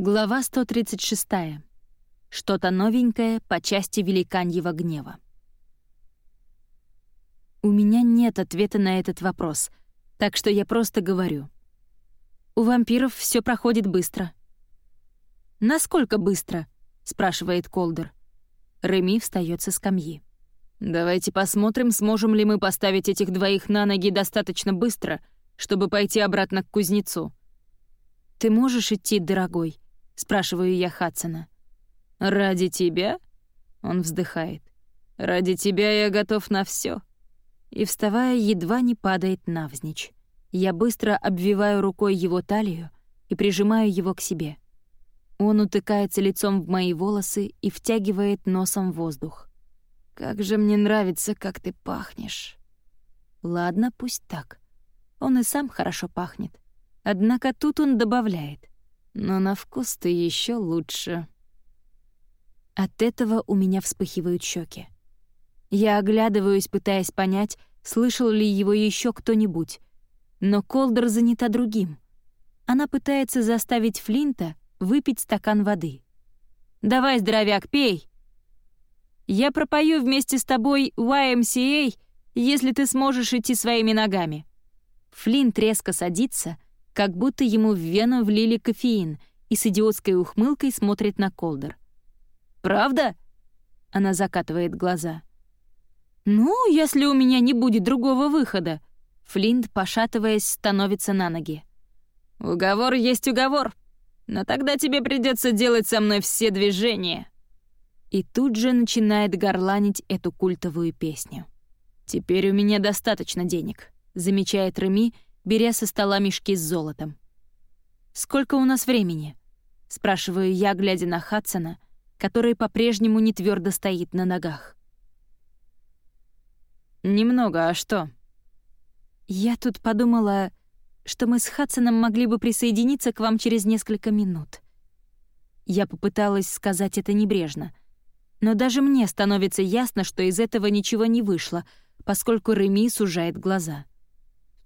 Глава 136. Что-то новенькое по части великаньего гнева. У меня нет ответа на этот вопрос, так что я просто говорю. У вампиров все проходит быстро. «Насколько быстро?» — спрашивает Колдер. Реми встает со скамьи. «Давайте посмотрим, сможем ли мы поставить этих двоих на ноги достаточно быстро, чтобы пойти обратно к кузнецу». «Ты можешь идти, дорогой?» — спрашиваю я Хадсона. «Ради тебя?» — он вздыхает. «Ради тебя я готов на все. И, вставая, едва не падает навзничь. Я быстро обвиваю рукой его талию и прижимаю его к себе. Он утыкается лицом в мои волосы и втягивает носом воздух. «Как же мне нравится, как ты пахнешь!» Ладно, пусть так. Он и сам хорошо пахнет. Однако тут он добавляет но на вкус ты еще лучше. От этого у меня вспыхивают щеки. Я оглядываюсь, пытаясь понять, слышал ли его еще кто-нибудь. Но Колдер занята другим. Она пытается заставить Флинта выпить стакан воды. «Давай, здоровяк, пей!» «Я пропою вместе с тобой YMCA, если ты сможешь идти своими ногами». Флинт резко садится — как будто ему в вену влили кофеин и с идиотской ухмылкой смотрит на Колдер. «Правда?» — она закатывает глаза. «Ну, если у меня не будет другого выхода», — Флинт, пошатываясь, становится на ноги. «Уговор есть уговор, но тогда тебе придется делать со мной все движения». И тут же начинает горланить эту культовую песню. «Теперь у меня достаточно денег», — замечает Реми, — беря со стола мешки с золотом. «Сколько у нас времени?» — спрашиваю я, глядя на Хадсона, который по-прежнему не твердо стоит на ногах. «Немного, а что?» «Я тут подумала, что мы с Хадсоном могли бы присоединиться к вам через несколько минут». Я попыталась сказать это небрежно, но даже мне становится ясно, что из этого ничего не вышло, поскольку Реми сужает глаза —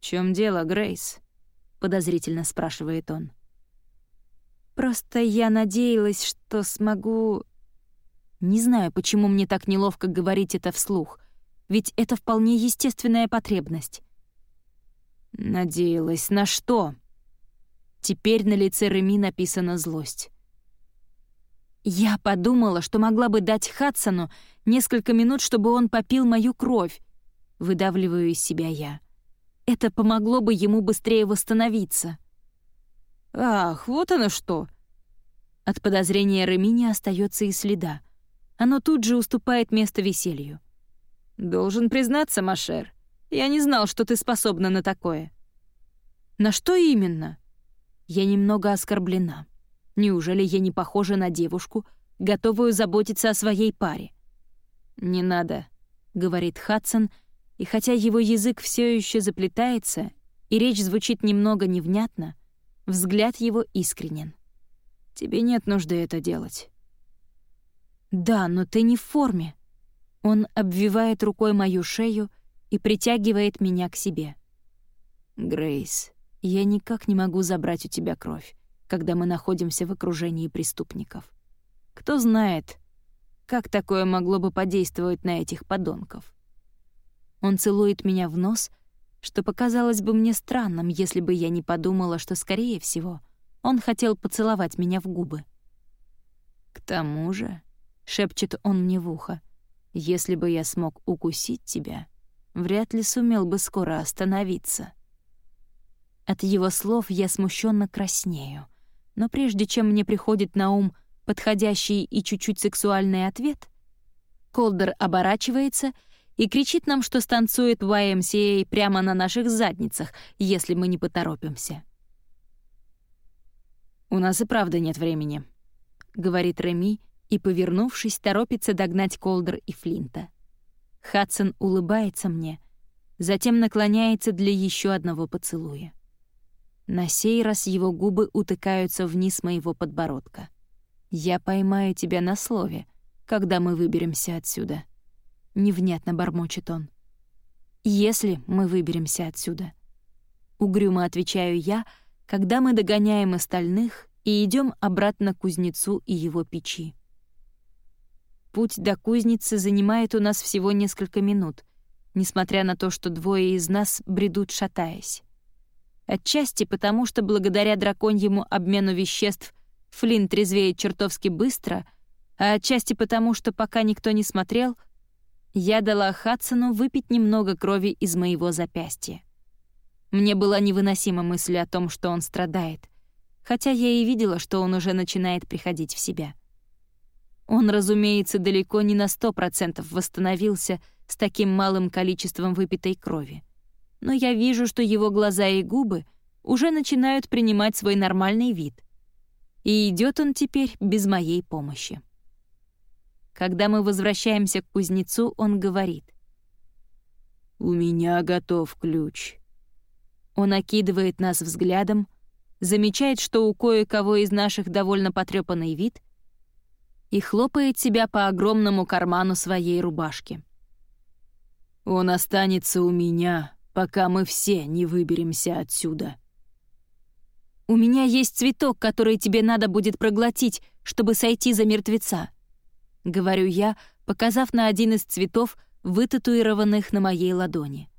«В чем дело, Грейс?» — подозрительно спрашивает он. «Просто я надеялась, что смогу...» Не знаю, почему мне так неловко говорить это вслух, ведь это вполне естественная потребность. «Надеялась на что?» Теперь на лице Реми написана злость. «Я подумала, что могла бы дать Хадсону несколько минут, чтобы он попил мою кровь», — выдавливаю из себя я. Это помогло бы ему быстрее восстановиться. «Ах, вот оно что!» От подозрения Реми не остается и следа. Оно тут же уступает место веселью. «Должен признаться, Машер, я не знал, что ты способна на такое». «На что именно?» Я немного оскорблена. Неужели я не похожа на девушку, готовую заботиться о своей паре? «Не надо», — говорит Хадсон, и хотя его язык все еще заплетается, и речь звучит немного невнятно, взгляд его искренен. «Тебе нет нужды это делать». «Да, но ты не в форме». Он обвивает рукой мою шею и притягивает меня к себе. «Грейс, я никак не могу забрать у тебя кровь, когда мы находимся в окружении преступников. Кто знает, как такое могло бы подействовать на этих подонков?» Он целует меня в нос, что показалось бы мне странным, если бы я не подумала, что, скорее всего, он хотел поцеловать меня в губы. «К тому же», — шепчет он мне в ухо, «если бы я смог укусить тебя, вряд ли сумел бы скоро остановиться». От его слов я смущенно краснею, но прежде чем мне приходит на ум подходящий и чуть-чуть сексуальный ответ, Колдер оборачивается — и кричит нам, что станцует YMCA прямо на наших задницах, если мы не поторопимся. «У нас и правда нет времени», — говорит Реми, и, повернувшись, торопится догнать Колдер и Флинта. Хадсон улыбается мне, затем наклоняется для еще одного поцелуя. На сей раз его губы утыкаются вниз моего подбородка. «Я поймаю тебя на слове, когда мы выберемся отсюда». — невнятно бормочет он. «Если мы выберемся отсюда». Угрюмо отвечаю я, когда мы догоняем остальных и идем обратно к кузнецу и его печи. Путь до кузницы занимает у нас всего несколько минут, несмотря на то, что двое из нас бредут шатаясь. Отчасти потому, что благодаря драконьему обмену веществ Флинн трезвеет чертовски быстро, а отчасти потому, что пока никто не смотрел, я дала Хадсону выпить немного крови из моего запястья. Мне была невыносима мысль о том, что он страдает, хотя я и видела, что он уже начинает приходить в себя. Он, разумеется, далеко не на сто процентов восстановился с таким малым количеством выпитой крови. Но я вижу, что его глаза и губы уже начинают принимать свой нормальный вид. И идет он теперь без моей помощи. Когда мы возвращаемся к кузнецу, он говорит. «У меня готов ключ». Он окидывает нас взглядом, замечает, что у кое-кого из наших довольно потрепанный вид — и хлопает себя по огромному карману своей рубашки. «Он останется у меня, пока мы все не выберемся отсюда». «У меня есть цветок, который тебе надо будет проглотить, чтобы сойти за мертвеца», — говорю я, показав на один из цветов, вытатуированных на моей ладони.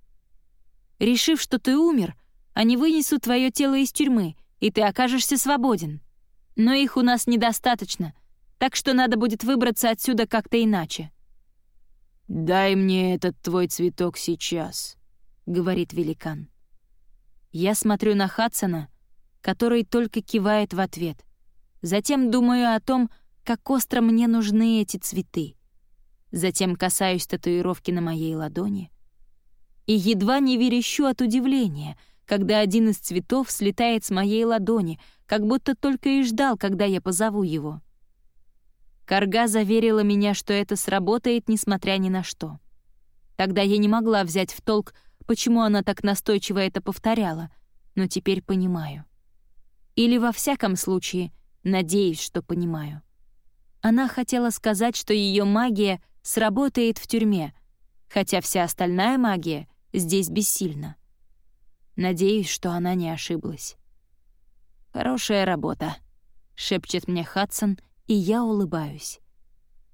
«Решив, что ты умер, они вынесут твое тело из тюрьмы, и ты окажешься свободен. Но их у нас недостаточно — так что надо будет выбраться отсюда как-то иначе». «Дай мне этот твой цветок сейчас», — говорит великан. Я смотрю на Хадсона, который только кивает в ответ. Затем думаю о том, как остро мне нужны эти цветы. Затем касаюсь татуировки на моей ладони. И едва не верещу от удивления, когда один из цветов слетает с моей ладони, как будто только и ждал, когда я позову его. Карга заверила меня, что это сработает, несмотря ни на что. Тогда я не могла взять в толк, почему она так настойчиво это повторяла, но теперь понимаю. Или во всяком случае, надеюсь, что понимаю. Она хотела сказать, что ее магия сработает в тюрьме, хотя вся остальная магия здесь бессильна. Надеюсь, что она не ошиблась. «Хорошая работа», — шепчет мне Хадсон — и я улыбаюсь.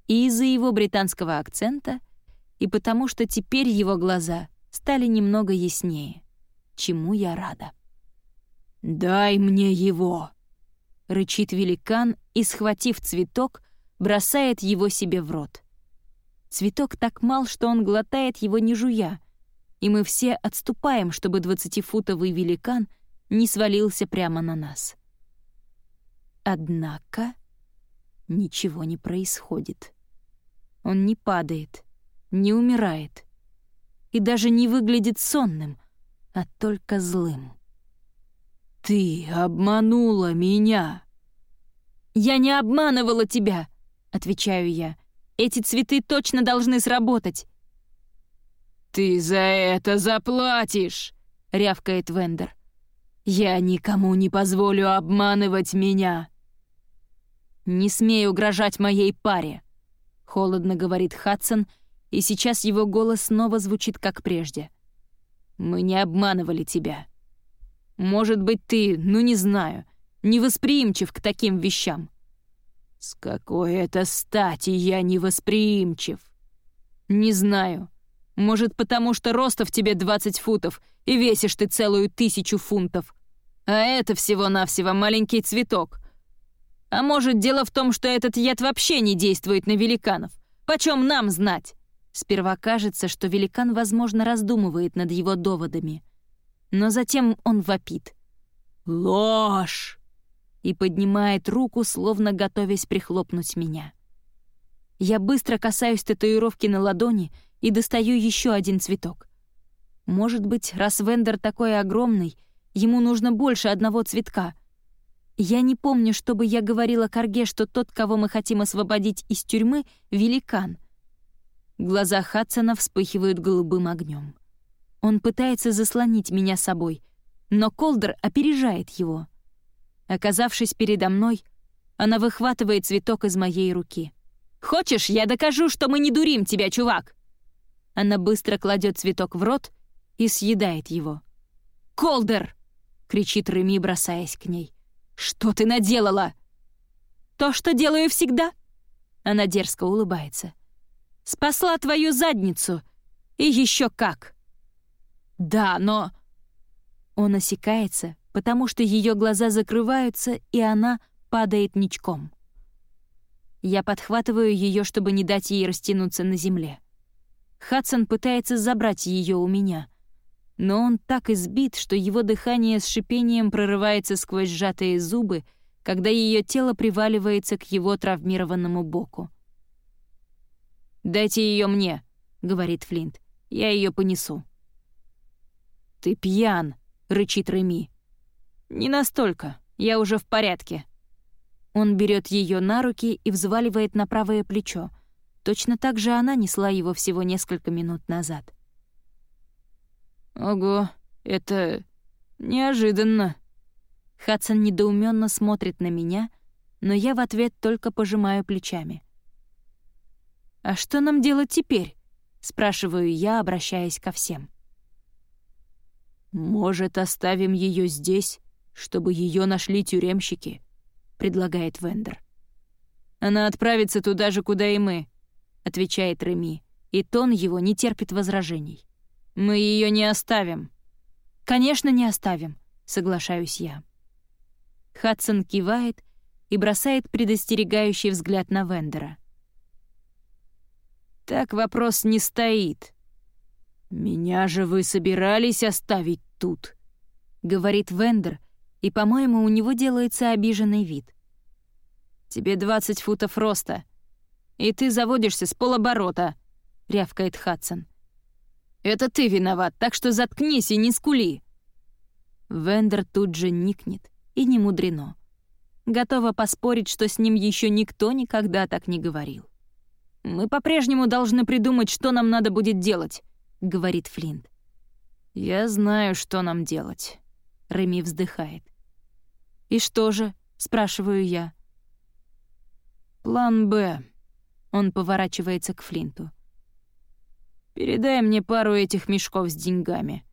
И из-за его британского акцента, и потому что теперь его глаза стали немного яснее, чему я рада. «Дай мне его!» — рычит великан и, схватив цветок, бросает его себе в рот. Цветок так мал, что он глотает его не жуя, и мы все отступаем, чтобы двадцатифутовый великан не свалился прямо на нас. Однако ничего не происходит. Он не падает, не умирает и даже не выглядит сонным, а только злым. «Ты обманула меня!» «Я не обманывала тебя!» — отвечаю я. «Эти цветы точно должны сработать!» «Ты за это заплатишь!» — рявкает Вендер. «Я никому не позволю обманывать меня!» «Не смей угрожать моей паре», — холодно говорит Хадсон, и сейчас его голос снова звучит как прежде. «Мы не обманывали тебя. Может быть, ты, ну не знаю, невосприимчив к таким вещам». «С какой это стати я невосприимчив?» «Не знаю. Может, потому что роста в тебе 20 футов и весишь ты целую тысячу фунтов. А это всего-навсего маленький цветок, а может, дело в том, что этот яд вообще не действует на великанов? Почем нам знать? Сперва кажется, что великан, возможно, раздумывает над его доводами. Но затем он вопит. «Ложь!» И поднимает руку, словно готовясь прихлопнуть меня. Я быстро касаюсь татуировки на ладони и достаю еще один цветок. Может быть, раз Вендер такой огромный, ему нужно больше одного цветка — я не помню, чтобы я говорила Карге, что тот, кого мы хотим освободить из тюрьмы, — великан. Глаза Хадсона вспыхивают голубым огнем. Он пытается заслонить меня собой, но Колдер опережает его. Оказавшись передо мной, она выхватывает цветок из моей руки. «Хочешь, я докажу, что мы не дурим тебя, чувак?» Она быстро кладет цветок в рот и съедает его. «Колдер!» — кричит Реми, бросаясь к ней. «Что ты наделала?» «То, что делаю всегда». Она дерзко улыбается. «Спасла твою задницу. И еще как». «Да, но...» Он осекается, потому что ее глаза закрываются, и она падает ничком. Я подхватываю ее, чтобы не дать ей растянуться на земле. Хадсон пытается забрать ее у меня, но он так избит, что его дыхание с шипением прорывается сквозь сжатые зубы, когда ее тело приваливается к его травмированному боку. «Дайте ее мне», — говорит Флинт. «Я ее понесу». «Ты пьян», — рычит Реми. «Не настолько. Я уже в порядке». Он берет ее на руки и взваливает на правое плечо. Точно так же она несла его всего несколько минут назад. «Ого, это неожиданно». Хадсон недоуменно смотрит на меня, но я в ответ только пожимаю плечами. «А что нам делать теперь?» — спрашиваю я, обращаясь ко всем. «Может, оставим ее здесь, чтобы ее нашли тюремщики?» — предлагает Вендер. «Она отправится туда же, куда и мы», — отвечает Реми, и тон его не терпит возражений. Мы ее не оставим». «Конечно, не оставим», — соглашаюсь я. Хадсон кивает и бросает предостерегающий взгляд на Вендера. «Так вопрос не стоит. Меня же вы собирались оставить тут», — говорит Вендер, и, по-моему, у него делается обиженный вид. «Тебе 20 футов роста, и ты заводишься с полоборота», — рявкает Хадсон. Это ты виноват, так что заткнись и не скули!» Вендер тут же никнет, и не мудрено. Готова поспорить, что с ним еще никто никогда так не говорил. «Мы по-прежнему должны придумать, что нам надо будет делать», — говорит Флинт. «Я знаю, что нам делать», — Реми вздыхает. «И что же?» — спрашиваю я. «План «Б». Он поворачивается к Флинту. Передай мне пару этих мешков с деньгами.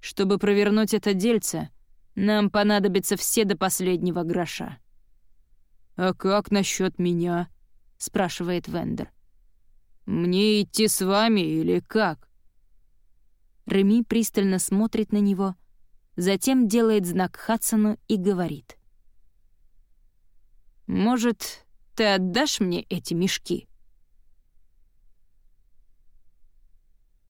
Чтобы провернуть это дельце, нам понадобится все до последнего гроша». «А как насчет меня?» — спрашивает Вендер. «Мне идти с вами или как?» Реми пристально смотрит на него, затем делает знак Хадсону и говорит. «Может, ты отдашь мне эти мешки?»